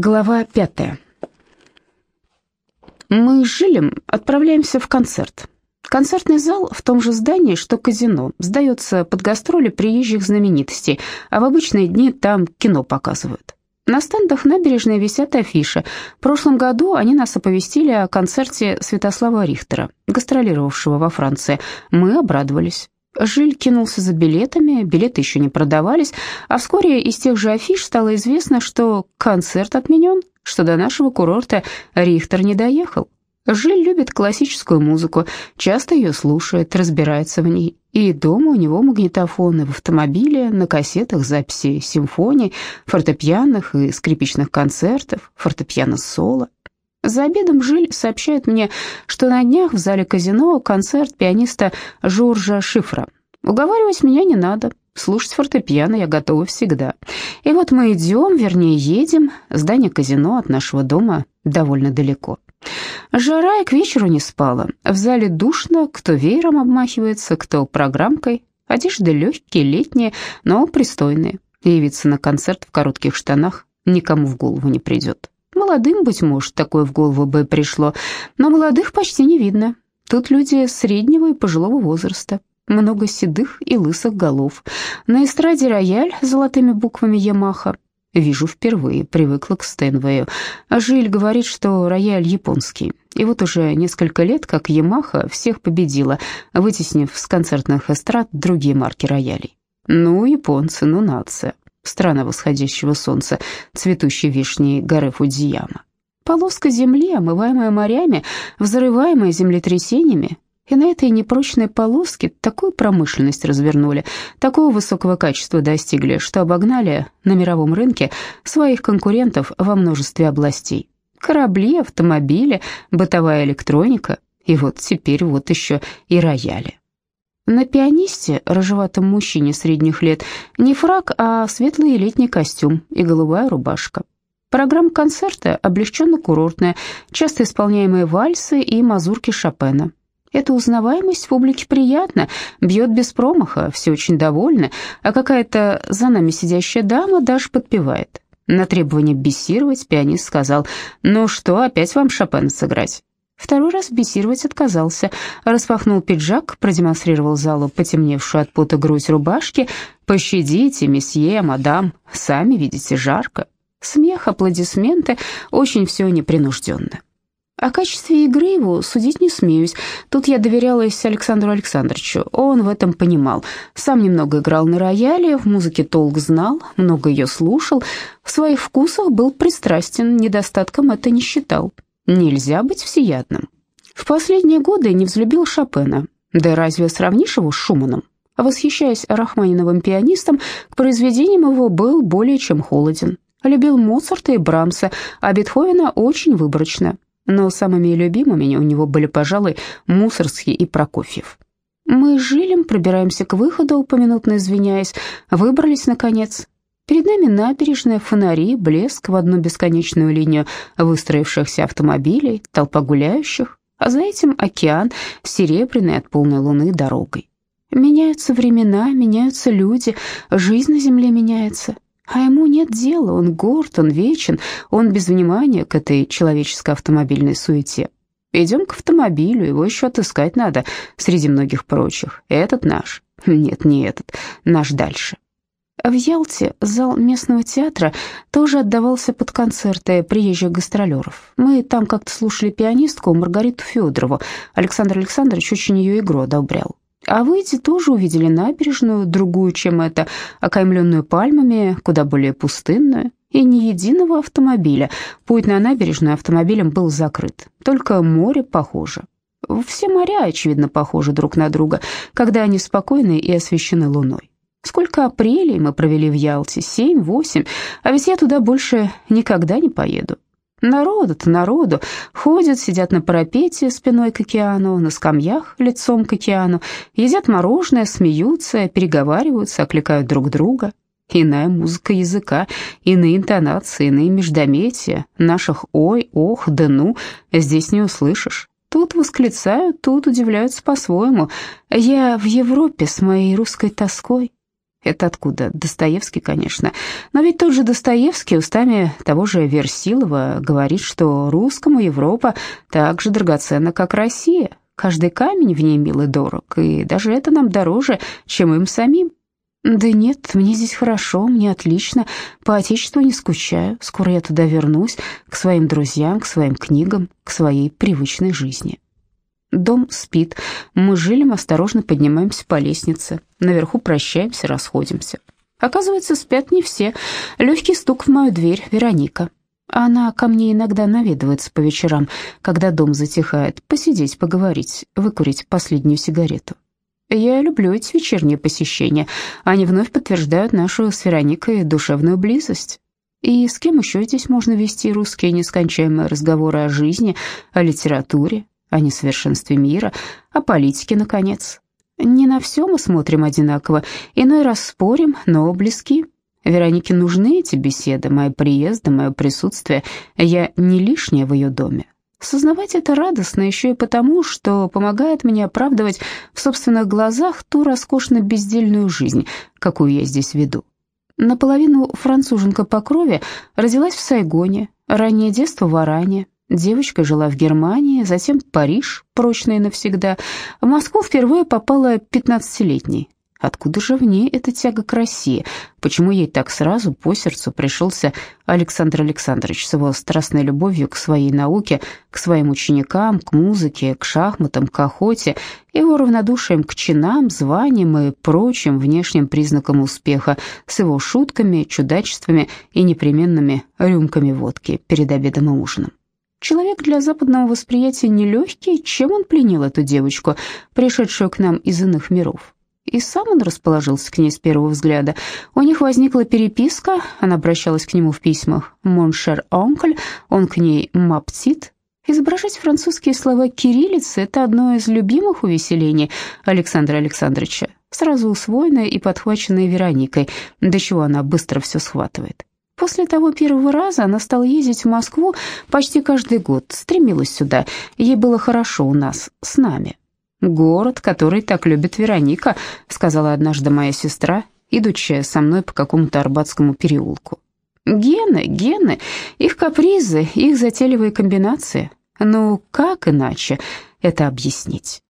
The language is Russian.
Глава пятая. Мы с Жилем отправляемся в концерт. Концертный зал в том же здании, что казино, сдается под гастроли приезжих знаменитостей, а в обычные дни там кино показывают. На стендах набережной висят афиши. В прошлом году они нас оповестили о концерте Святослава Рихтера, гастролировавшего во Франции. Мы обрадовались. Жиль кинулся за билетами, билеты еще не продавались, а вскоре из тех же афиш стало известно, что концерт отменен, что до нашего курорта Рихтер не доехал. Жиль любит классическую музыку, часто ее слушает, разбирается в ней. И дома у него магнитофоны в автомобиле, на кассетах записи симфоний, фортепианных и скрипичных концертов, фортепиано-соло. За обедом Жиль сообщает мне, что на днях в зале казино концерт пианиста Жоржа Шифра. Уговаривать меня не надо, слушать фортепиано я готова всегда. И вот мы идем, вернее едем, здание казино от нашего дома довольно далеко. Жара и к вечеру не спала. В зале душно, кто веером обмахивается, кто программкой. Одежды легкие, летние, но пристойные. Явиться на концерт в коротких штанах никому в голову не придет. Молодым, быть может, такое в голову бы пришло, но молодых почти не видно. Тут люди среднего и пожилого возраста, много седых и лысых голов. На эстраде рояль с золотыми буквами «Ямаха». Вижу впервые, привыкла к Стэнвею. Жиль говорит, что рояль японский. И вот уже несколько лет, как «Ямаха» всех победила, вытеснив с концертных эстрад другие марки роялей. Ну, японцы, ну, нация страна восходящего солнца, цветущей вишни горы Фудзияма. Полоска земли, омываемая морями, взрываемая землетрясениями, и на этой непрочной полоске такую промышленность развернули, такого высокого качества достигли, что обогнали на мировом рынке своих конкурентов во множестве областей. Корабли, автомобили, бытовая электроника, и вот теперь вот еще и рояли. На пианисте, рыжеватом мужчине средних лет, не фрак, а светлый летний костюм и голубая рубашка. Программа концерта облегченно-курортная, часто исполняемые вальсы и мазурки Шопена. Эта узнаваемость в публике приятна, бьет без промаха, все очень довольны, а какая-то за нами сидящая дама даже подпевает. На требование бессировать пианист сказал, «Ну что, опять вам Шопена сыграть?» Второй раз бесировать отказался, распахнул пиджак, продемонстрировал залу потемневшую от пота грудь рубашки. «Пощадите, месье, мадам, сами видите, жарко». Смех, аплодисменты, очень все непринужденно. О качестве игры его судить не смеюсь. Тут я доверялась Александру Александровичу. Он в этом понимал. Сам немного играл на рояле, в музыке толк знал, много ее слушал. В своих вкусах был пристрастен, недостатком это не считал. Нельзя быть всеядным. В последние годы не взлюбил Шопена. Да разве сравнишь его с Шуманом? Восхищаясь Рахманиновым пианистом, к произведениям его был более чем холоден. Любил Моцарта и Брамса, а Бетховена очень выборочно. Но самыми любимыми у него были, пожалуй, Мусорский и Прокофьев. Мы с Жилем пробираемся к выходу, поминутно извиняясь, выбрались, наконец. Перед нами набережная, фонари, блеск в одну бесконечную линию выстроившихся автомобилей, толпа гуляющих, а за этим океан, серебряный от полной луны дорогой. Меняются времена, меняются люди, жизнь на земле меняется. А ему нет дела, он горд, он вечен, он без внимания к этой человеческой автомобильной суете. Идем к автомобилю, его еще отыскать надо среди многих прочих. Этот наш. Нет, не этот, наш дальше. В Ялте зал местного театра тоже отдавался под концерты приезжих гастролеров. Мы там как-то слушали пианистку Маргариту Федорову. Александр Александрович очень ее игру одобрял. А вы эти тоже увидели набережную, другую, чем эта, окаймленную пальмами, куда более пустынную, и ни единого автомобиля. Путь на набережную автомобилем был закрыт, только море похоже. Все моря, очевидно, похожи друг на друга, когда они спокойны и освещены луной. Сколько апрелей мы провели в Ялте? Семь, восемь. А ведь я туда больше никогда не поеду. Народу-то народу. Ходят, сидят на парапете спиной к океану, на скамьях лицом к океану, едят мороженое, смеются, переговариваются, окликают друг друга. Иная музыка языка, иные интонации, иные междометия, наших «ой», «ох», «да ну» здесь не услышишь. Тут восклицают, тут удивляются по-своему. Я в Европе с моей русской тоской. Это откуда? Достоевский, конечно. Но ведь тот же Достоевский устами того же Версилова говорит, что русскому Европа так же драгоценна, как Россия. Каждый камень в ней мил и дорог, и даже это нам дороже, чем им самим. Да нет, мне здесь хорошо, мне отлично, по отечеству не скучаю. Скоро я туда вернусь, к своим друзьям, к своим книгам, к своей привычной жизни. Дом спит. Мы жилим, осторожно поднимаемся по лестнице. Наверху прощаемся, расходимся. Оказывается, спят не все. Легкий стук в мою дверь. Вероника. Она ко мне иногда наведывается по вечерам, когда дом затихает, посидеть, поговорить, выкурить последнюю сигарету. Я люблю эти вечерние посещения. Они вновь подтверждают нашу с Вероникой душевную близость. И с кем еще здесь можно вести русские нескончаемые разговоры о жизни, о литературе, о несовершенстве мира, о политике, наконец. Не на все мы смотрим одинаково, иной раз спорим, но близки. Веронике нужны эти беседы, мои приезды, мое присутствие. Я не лишняя в ее доме. Сознавать это радостно еще и потому, что помогает мне оправдывать в собственных глазах ту роскошно-бездельную жизнь, какую я здесь веду. Наполовину француженка по крови родилась в Сайгоне, раннее детство в Аране, Девочка жила в Германии, затем Париж, прочно навсегда. В Москву впервые попала пятнадцатилетней. Откуда же в ней эта тяга к России? Почему ей так сразу по сердцу пришелся Александр Александрович с его страстной любовью к своей науке, к своим ученикам, к музыке, к шахматам, к охоте, его равнодушием к чинам, званиям и прочим внешним признакам успеха, с его шутками, чудачествами и непременными рюмками водки перед обедом и ужином? Человек для западного восприятия нелегкий, чем он пленил эту девочку, пришедшую к нам из иных миров. И сам он расположился к ней с первого взгляда. У них возникла переписка, она обращалась к нему в письмах «Mon cher oncle», он к ней «Ma petite». Изображать французские слова кириллицы – это одно из любимых увеселений Александра Александровича, сразу усвоенное и подхваченное Вероникой, до чего она быстро все схватывает. После того первого раза она стала ездить в Москву почти каждый год, стремилась сюда. Ей было хорошо у нас, с нами. «Город, который так любит Вероника», — сказала однажды моя сестра, идущая со мной по какому-то Арбатскому переулку. «Гены, гены, их капризы, их затейливые комбинации. Ну, как иначе это объяснить?»